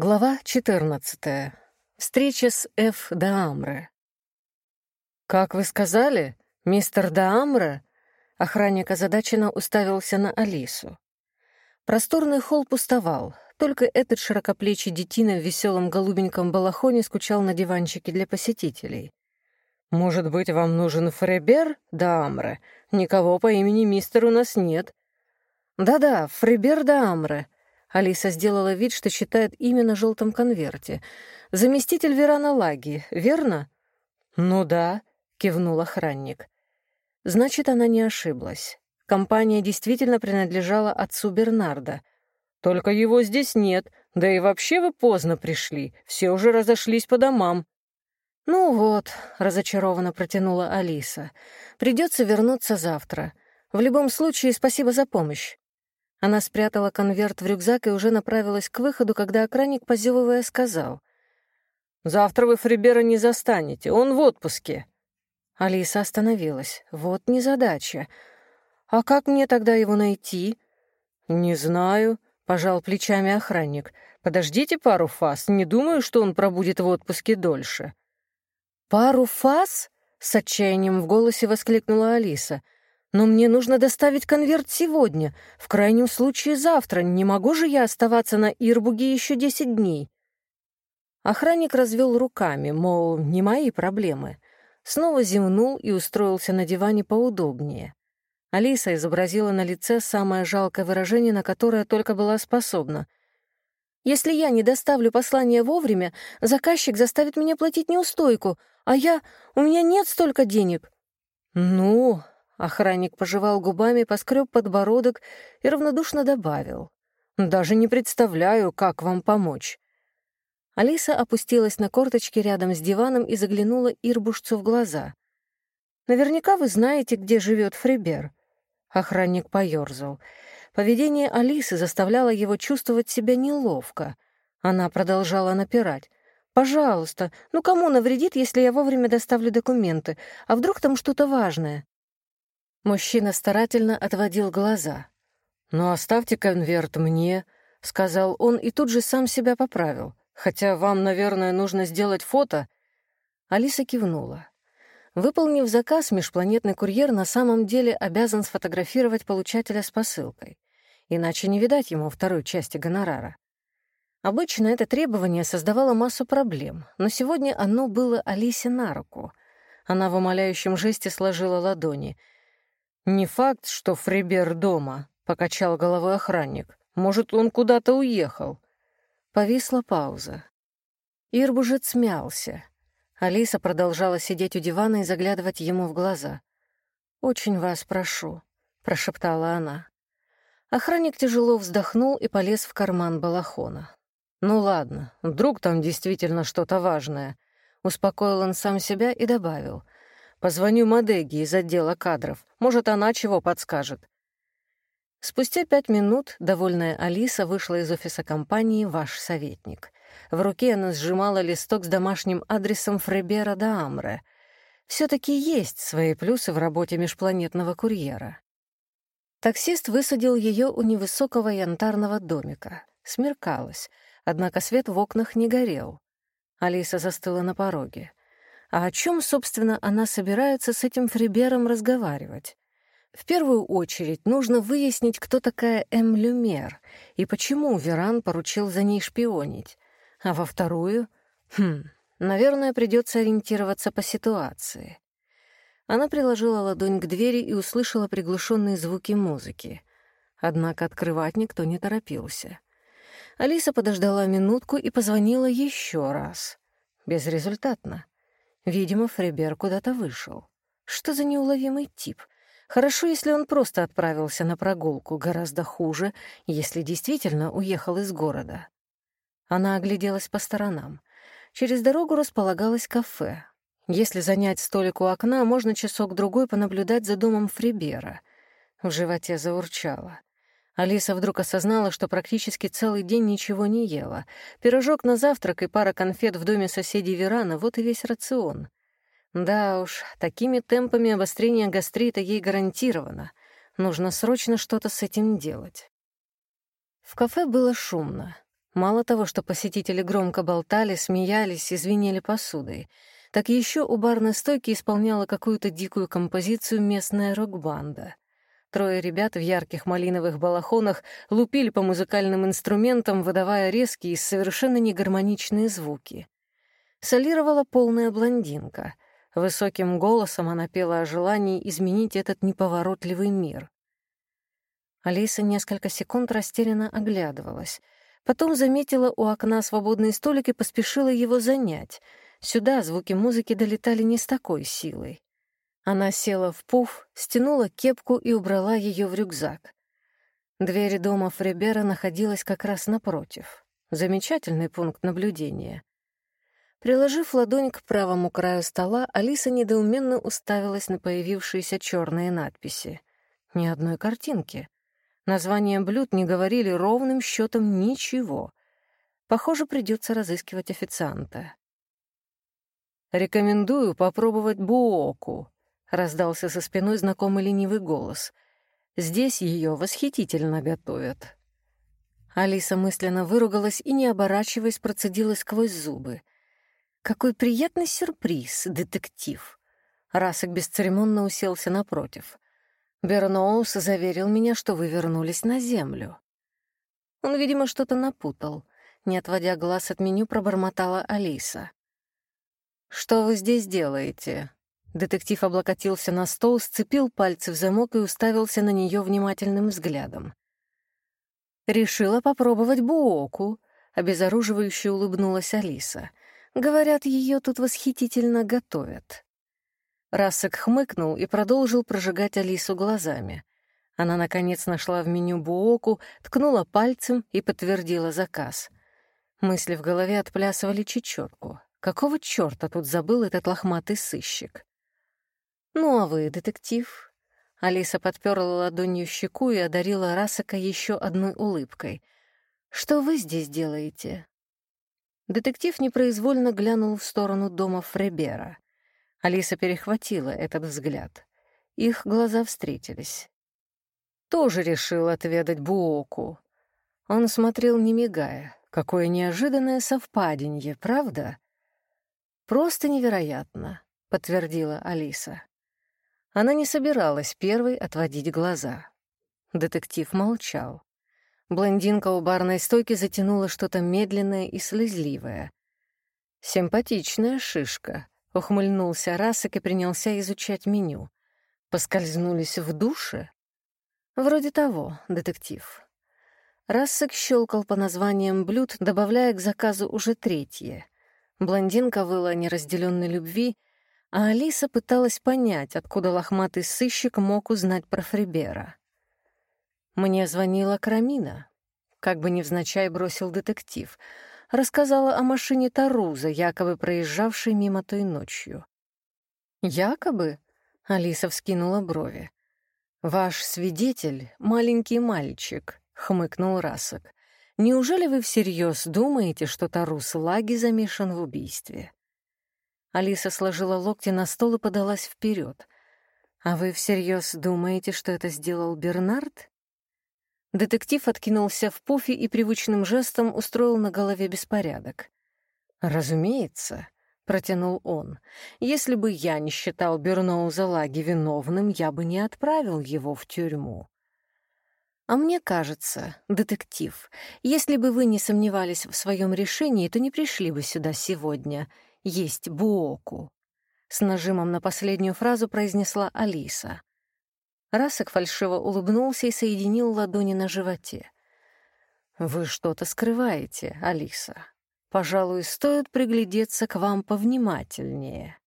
Глава 14. Встреча с Ф. Даамре. «Как вы сказали, мистер Даамре?» Охранник озадаченно уставился на Алису. Просторный холл пустовал, только этот широкоплечий детина в веселом голубеньком балахоне скучал на диванчике для посетителей. «Может быть, вам нужен Фребер, Даамре? Никого по имени мистер у нас нет». «Да-да, Фребер Даамре», Алиса сделала вид, что читает имя на желтом конверте. «Заместитель Верана Лаги, верно?» «Ну да», — кивнул охранник. Значит, она не ошиблась. Компания действительно принадлежала отцу Бернарда. «Только его здесь нет, да и вообще вы поздно пришли, все уже разошлись по домам». «Ну вот», — разочарованно протянула Алиса, — «придется вернуться завтра. В любом случае, спасибо за помощь. Она спрятала конверт в рюкзак и уже направилась к выходу, когда охранник, позевывая, сказал. «Завтра вы Фрибера не застанете, он в отпуске». Алиса остановилась. «Вот незадача. А как мне тогда его найти?» «Не знаю», — пожал плечами охранник. «Подождите пару фаз, не думаю, что он пробудет в отпуске дольше». «Пару фаз?» — с отчаянием в голосе воскликнула Алиса — но мне нужно доставить конверт сегодня, в крайнем случае завтра. Не могу же я оставаться на Ирбуге еще десять дней. Охранник развел руками, мол, не мои проблемы. Снова зевнул и устроился на диване поудобнее. Алиса изобразила на лице самое жалкое выражение, на которое только была способна. «Если я не доставлю послание вовремя, заказчик заставит меня платить неустойку, а я... у меня нет столько денег». «Ну, Охранник пожевал губами, поскреб подбородок и равнодушно добавил. «Даже не представляю, как вам помочь». Алиса опустилась на корточки рядом с диваном и заглянула Ирбушцу в глаза. «Наверняка вы знаете, где живет Фрибер». Охранник поёрзал. Поведение Алисы заставляло его чувствовать себя неловко. Она продолжала напирать. «Пожалуйста, ну кому навредит, если я вовремя доставлю документы? А вдруг там что-то важное?» Мужчина старательно отводил глаза. «Ну, оставьте конверт мне», — сказал он и тут же сам себя поправил. «Хотя вам, наверное, нужно сделать фото». Алиса кивнула. Выполнив заказ, межпланетный курьер на самом деле обязан сфотографировать получателя с посылкой. Иначе не видать ему второй части гонорара. Обычно это требование создавало массу проблем, но сегодня оно было Алисе на руку. Она в умоляющем жесте сложила ладони — «Не факт, что Фрибер дома», — покачал головой охранник. «Может, он куда-то уехал». Повисла пауза. Ирбужец мялся. Алиса продолжала сидеть у дивана и заглядывать ему в глаза. «Очень вас прошу», — прошептала она. Охранник тяжело вздохнул и полез в карман балахона. «Ну ладно, вдруг там действительно что-то важное», — успокоил он сам себя и добавил — Позвоню Мадеги из отдела кадров. Может, она чего подскажет». Спустя пять минут довольная Алиса вышла из офиса компании «Ваш советник». В руке она сжимала листок с домашним адресом Фребера да Амре. Все-таки есть свои плюсы в работе межпланетного курьера. Таксист высадил ее у невысокого янтарного домика. Смеркалось, однако свет в окнах не горел. Алиса застыла на пороге. А о чем, собственно, она собирается с этим Фрибером разговаривать? В первую очередь нужно выяснить, кто такая Эм Люмер и почему Веран поручил за ней шпионить. А во вторую... Хм, наверное, придется ориентироваться по ситуации. Она приложила ладонь к двери и услышала приглушенные звуки музыки. Однако открывать никто не торопился. Алиса подождала минутку и позвонила еще раз. Безрезультатно. Видимо, Фребер куда-то вышел. Что за неуловимый тип? Хорошо, если он просто отправился на прогулку, гораздо хуже, если действительно уехал из города. Она огляделась по сторонам. Через дорогу располагалось кафе. Если занять столик у окна, можно часок-другой понаблюдать за домом Фрибера. В животе заурчало. Алиса вдруг осознала, что практически целый день ничего не ела. Пирожок на завтрак и пара конфет в доме соседей Верана — вот и весь рацион. Да уж, такими темпами обострение гастрита ей гарантировано. Нужно срочно что-то с этим делать. В кафе было шумно. Мало того, что посетители громко болтали, смеялись и звенели посудой, так еще у барной стойки исполняла какую-то дикую композицию местная рок-банда. Трое ребят в ярких малиновых балахонах лупили по музыкальным инструментам, выдавая резкие и совершенно негармоничные звуки. Солировала полная блондинка. Высоким голосом она пела о желании изменить этот неповоротливый мир. Алиса несколько секунд растерянно оглядывалась. Потом заметила у окна свободный столик и поспешила его занять. Сюда звуки музыки долетали не с такой силой. Она села в пуф, стянула кепку и убрала ее в рюкзак. Дверь дома Фребера находилась как раз напротив. Замечательный пункт наблюдения. Приложив ладонь к правому краю стола, Алиса недоуменно уставилась на появившиеся черные надписи. Ни одной картинки. Названия блюд не говорили ровным счетом ничего. Похоже, придется разыскивать официанта. «Рекомендую попробовать буоку», — раздался со спиной знакомый ленивый голос. «Здесь ее восхитительно готовят». Алиса мысленно выругалась и, не оборачиваясь, процедила сквозь зубы. «Какой приятный сюрприз, детектив!» Расок бесцеремонно уселся напротив. Берноус заверил меня, что вы вернулись на землю. Он, видимо, что-то напутал. Не отводя глаз от меню, пробормотала Алиса. «Что вы здесь делаете?» Детектив облокотился на стол, сцепил пальцы в замок и уставился на нее внимательным взглядом. «Решила попробовать буоку», — обезоруживающе улыбнулась Алиса. «Говорят, ее тут восхитительно готовят». Рассек хмыкнул и продолжил прожигать Алису глазами. Она, наконец, нашла в меню буоку, ткнула пальцем и подтвердила заказ. Мысли в голове отплясывали чечетку. Какого чёрта тут забыл этот лохматый сыщик? «Ну а вы, детектив?» Алиса подперла ладонью щеку и одарила Рассека еще одной улыбкой. «Что вы здесь делаете?» Детектив непроизвольно глянул в сторону дома Фребера. Алиса перехватила этот взгляд. Их глаза встретились. Тоже решил отведать Буоку. Он смотрел, не мигая. Какое неожиданное совпадение, правда? Просто невероятно, подтвердила Алиса. Она не собиралась первой отводить глаза. Детектив молчал. Блондинка у барной стойки затянула что-то медленное и слезливое. Симпатичная шишка, Ухмыльнулся Расок и принялся изучать меню. Поскользнулись в душе? Вроде того, детектив. Рассек щелкал по названиям блюд, добавляя к заказу уже третье. Блондинка выла неразделенной любви, а Алиса пыталась понять, откуда лохматый сыщик мог узнать про Фрибера. Мне звонила Крамина. Как бы невзначай бросил детектив — рассказала о машине Таруза, якобы проезжавшей мимо той ночью. «Якобы?» — Алиса вскинула брови. «Ваш свидетель — маленький мальчик», — хмыкнул Расок. «Неужели вы всерьез думаете, что Тарус Лаги замешан в убийстве?» Алиса сложила локти на стол и подалась вперед. «А вы всерьез думаете, что это сделал Бернард?» Детектив откинулся в пуфе и привычным жестом устроил на голове беспорядок. «Разумеется», — протянул он, — «если бы я не считал Берноуза Лаги виновным, я бы не отправил его в тюрьму». «А мне кажется, детектив, если бы вы не сомневались в своем решении, то не пришли бы сюда сегодня. Есть Буоку». С нажимом на последнюю фразу произнесла Алиса. Расок фальшиво улыбнулся и соединил ладони на животе. «Вы что-то скрываете, Алиса. Пожалуй, стоит приглядеться к вам повнимательнее».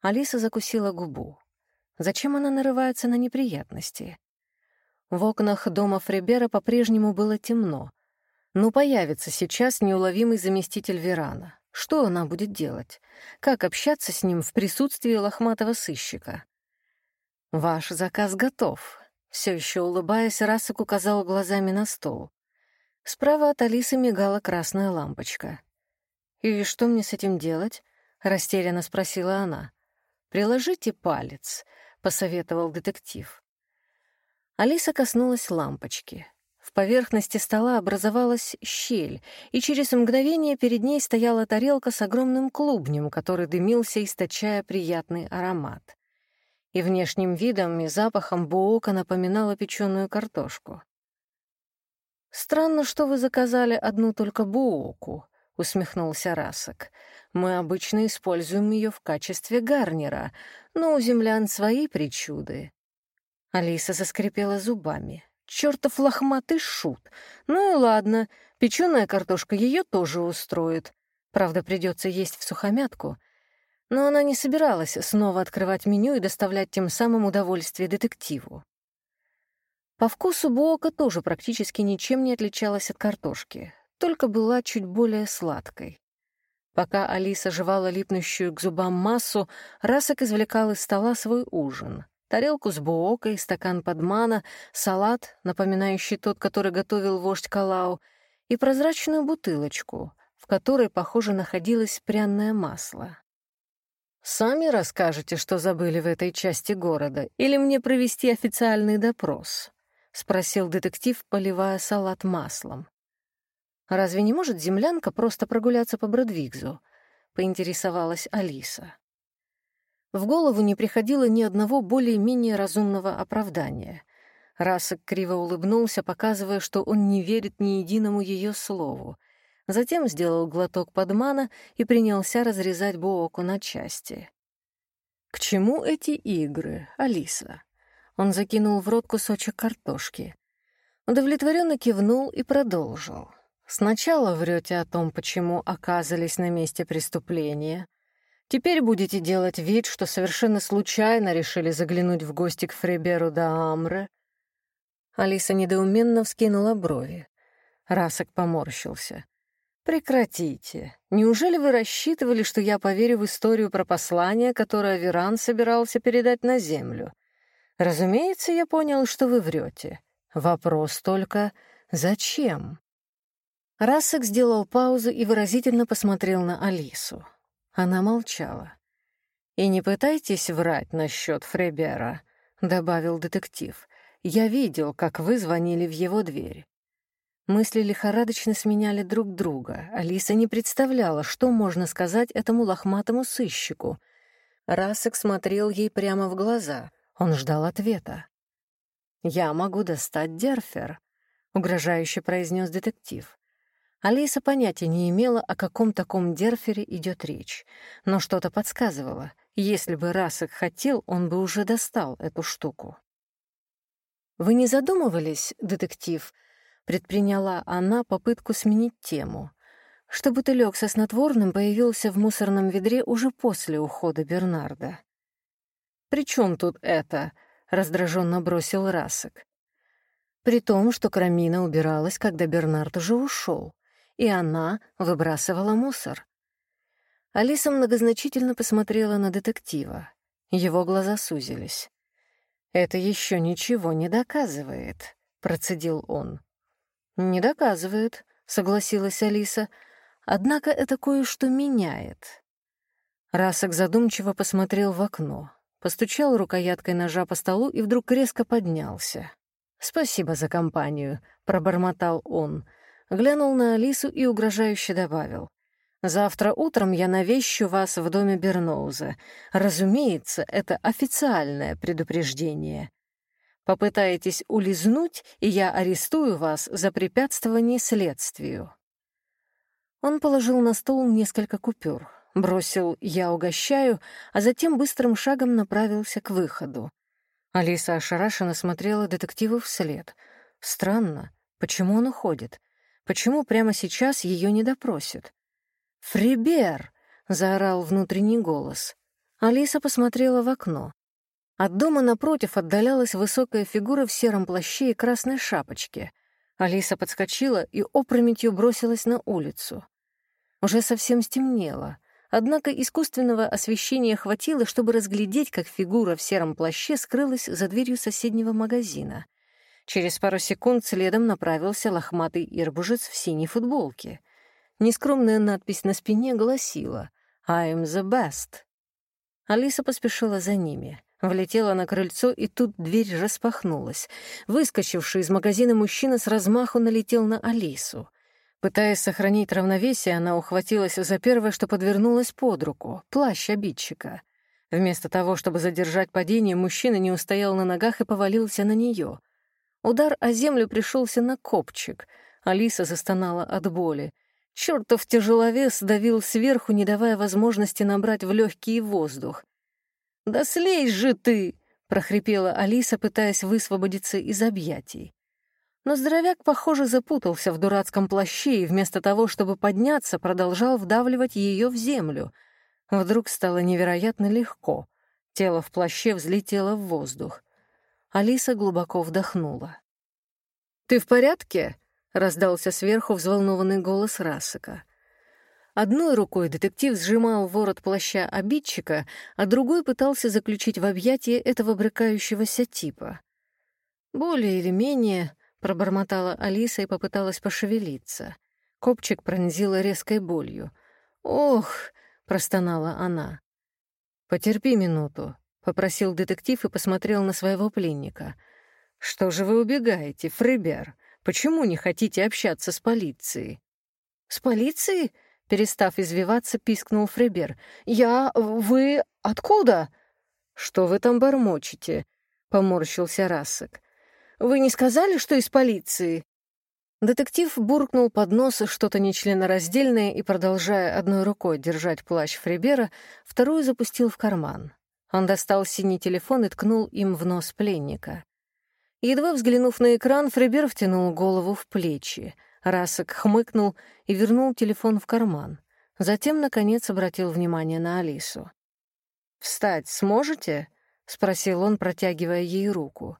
Алиса закусила губу. Зачем она нарывается на неприятности? В окнах дома Фребера по-прежнему было темно. Ну, появится сейчас неуловимый заместитель Верана. Что она будет делать? Как общаться с ним в присутствии лохматого сыщика? «Ваш заказ готов», — все еще улыбаясь, Расок указал глазами на стол. Справа от Алисы мигала красная лампочка. «И что мне с этим делать?» — растерянно спросила она. «Приложите палец», — посоветовал детектив. Алиса коснулась лампочки. В поверхности стола образовалась щель, и через мгновение перед ней стояла тарелка с огромным клубнем, который дымился, источая приятный аромат. И внешним видом и запахом буока напоминала печеную картошку. «Странно, что вы заказали одну только буоку», — усмехнулся Расок. «Мы обычно используем ее в качестве гарнира, но у землян свои причуды». Алиса заскрипела зубами. «Чёртов лохматый шут! Ну и ладно, печеная картошка ее тоже устроит. Правда, придется есть в сухомятку. Но она не собиралась снова открывать меню и доставлять тем самым удовольствие детективу. По вкусу буока тоже практически ничем не отличалась от картошки, только была чуть более сладкой. Пока Алиса жевала липнущую к зубам массу, Расок извлекал из стола свой ужин. Тарелку с буокой, стакан подмана, салат, напоминающий тот, который готовил вождь Калау, и прозрачную бутылочку, в которой, похоже, находилось пряное масло. «Сами расскажете, что забыли в этой части города, или мне провести официальный допрос?» — спросил детектив, поливая салат маслом. «Разве не может землянка просто прогуляться по Бродвигзу?» — поинтересовалась Алиса. В голову не приходило ни одного более-менее разумного оправдания. Расок криво улыбнулся, показывая, что он не верит ни единому ее слову. Затем сделал глоток подмана и принялся разрезать Бооку на части. «К чему эти игры, Алиса?» Он закинул в рот кусочек картошки. Удовлетворенно кивнул и продолжил. Сначала врете о том, почему оказались на месте преступления. Теперь будете делать вид, что совершенно случайно решили заглянуть в гости к Фреберу да Амре. Алиса недоуменно вскинула брови. Расок поморщился. «Прекратите. Неужели вы рассчитывали, что я поверю в историю про послание, которое Веран собирался передать на Землю? Разумеется, я понял, что вы врете. Вопрос только, зачем?» Рассек сделал паузу и выразительно посмотрел на Алису. Она молчала. «И не пытайтесь врать насчет Фребера», — добавил детектив. «Я видел, как вы звонили в его дверь». Мысли лихорадочно сменяли друг друга. Алиса не представляла, что можно сказать этому лохматому сыщику. Рассек смотрел ей прямо в глаза. Он ждал ответа. «Я могу достать Дерфер», — угрожающе произнес детектив. Алиса понятия не имела, о каком таком дерфере идет речь, но что-то подсказывало. Если бы Расок хотел, он бы уже достал эту штуку. «Вы не задумывались, детектив?» — предприняла она попытку сменить тему. Что бутылек со снотворным появился в мусорном ведре уже после ухода Бернарда. «При чем тут это?» — раздраженно бросил Расок. При том, что Крамина убиралась, когда Бернард уже ушел и она выбрасывала мусор. Алиса многозначительно посмотрела на детектива. Его глаза сузились. «Это еще ничего не доказывает», — процедил он. «Не доказывает», — согласилась Алиса. «Однако это кое-что меняет». Расок задумчиво посмотрел в окно, постучал рукояткой ножа по столу и вдруг резко поднялся. «Спасибо за компанию», — пробормотал он глянул на Алису и угрожающе добавил. «Завтра утром я навещу вас в доме Берноуза. Разумеется, это официальное предупреждение. Попытаетесь улизнуть, и я арестую вас за препятствование следствию». Он положил на стол несколько купюр, бросил «я угощаю», а затем быстрым шагом направился к выходу. Алиса ошарашенно смотрела детективу вслед. Странно, почему он уходит? Почему прямо сейчас ее не допросят? «Фрибер!» — заорал внутренний голос. Алиса посмотрела в окно. От дома напротив отдалялась высокая фигура в сером плаще и красной шапочке. Алиса подскочила и опрометью бросилась на улицу. Уже совсем стемнело, однако искусственного освещения хватило, чтобы разглядеть, как фигура в сером плаще скрылась за дверью соседнего магазина. Через пару секунд следом направился лохматый ирбужец в синей футболке. Нескромная надпись на спине гласила «I am the best». Алиса поспешила за ними. Влетела на крыльцо, и тут дверь распахнулась. Выскочивший из магазина мужчина с размаху налетел на Алису. Пытаясь сохранить равновесие, она ухватилась за первое, что подвернулось под руку — плащ обидчика. Вместо того, чтобы задержать падение, мужчина не устоял на ногах и повалился на нее. Удар о землю пришелся на копчик. Алиса застонала от боли. Чертов тяжеловес давил сверху, не давая возможности набрать в легкий воздух. «Да слезь же ты!» — прохрипела Алиса, пытаясь высвободиться из объятий. Но здоровяк, похоже, запутался в дурацком плаще и вместо того, чтобы подняться, продолжал вдавливать ее в землю. Вдруг стало невероятно легко. Тело в плаще взлетело в воздух. Алиса глубоко вдохнула. «Ты в порядке?» — раздался сверху взволнованный голос Расака. Одной рукой детектив сжимал ворот плаща обидчика, а другой пытался заключить в объятие этого брыкающегося типа. Более или менее пробормотала Алиса и попыталась пошевелиться. Копчик пронзила резкой болью. «Ох!» — простонала она. «Потерпи минуту», — попросил детектив и посмотрел на своего пленника. «Что же вы убегаете, Фрибер? Почему не хотите общаться с полицией?» «С полицией?» Перестав извиваться, пискнул Фребер. «Я... Вы... Откуда?» «Что вы там бормочете?» — поморщился Рассек. «Вы не сказали, что из полиции?» Детектив буркнул под нос что-то нечленораздельное и, продолжая одной рукой держать плащ Фребера, вторую запустил в карман. Он достал синий телефон и ткнул им в нос пленника. Едва взглянув на экран, Фребер втянул голову в плечи — Расок хмыкнул и вернул телефон в карман. Затем, наконец, обратил внимание на Алису. «Встать сможете?» — спросил он, протягивая ей руку.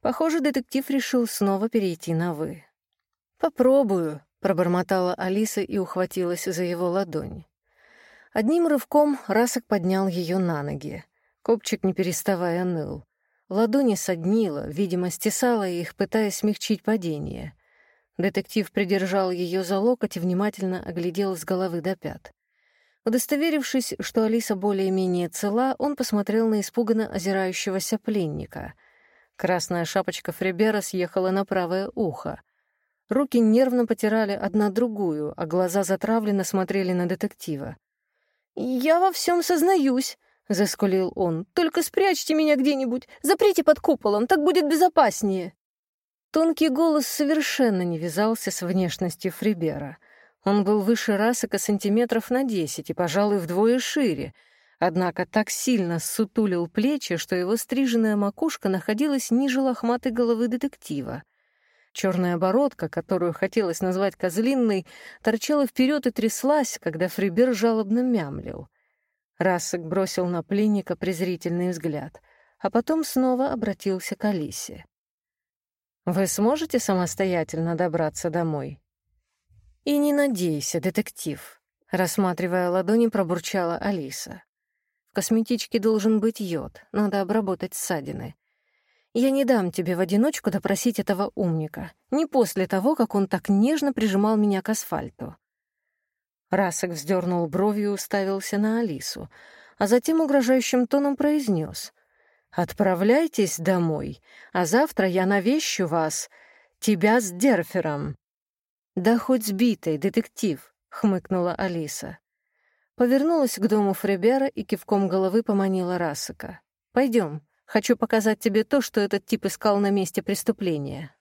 Похоже, детектив решил снова перейти на «вы». «Попробую», — пробормотала Алиса и ухватилась за его ладонь. Одним рывком Расок поднял ее на ноги. Копчик, не переставая, ныл. Ладони соднило, видимо, стесала их, пытаясь смягчить падение. Детектив придержал ее за локоть и внимательно оглядел с головы до пят. Удостоверившись, что Алиса более-менее цела, он посмотрел на испуганно озирающегося пленника. Красная шапочка Фребера съехала на правое ухо. Руки нервно потирали одна другую, а глаза затравленно смотрели на детектива. «Я во всем сознаюсь», — заскулил он. «Только спрячьте меня где-нибудь, заприте под куполом, так будет безопаснее». Тонкий голос совершенно не вязался с внешностью Фрибера. Он был выше Расака сантиметров на десять и, пожалуй, вдвое шире, однако так сильно сутулил плечи, что его стриженная макушка находилась ниже лохматой головы детектива. Черная бородка, которую хотелось назвать козлинной, торчала вперед и тряслась, когда Фрибер жалобно мямлил. Рассек бросил на пленника презрительный взгляд, а потом снова обратился к Алисе. Вы сможете самостоятельно добраться домой? И не надейся, детектив, рассматривая ладони, пробурчала Алиса. В косметичке должен быть йод, надо обработать ссадины. Я не дам тебе в одиночку допросить этого умника, не после того, как он так нежно прижимал меня к асфальту. Расок вздернул бровью и уставился на Алису, а затем угрожающим тоном произнес: Отправляйтесь домой, а завтра я навещу вас, тебя с Дерфером». «Да хоть сбитый, детектив», — хмыкнула Алиса. Повернулась к дому Фребера и кивком головы поманила Рассека. «Пойдем, хочу показать тебе то, что этот тип искал на месте преступления».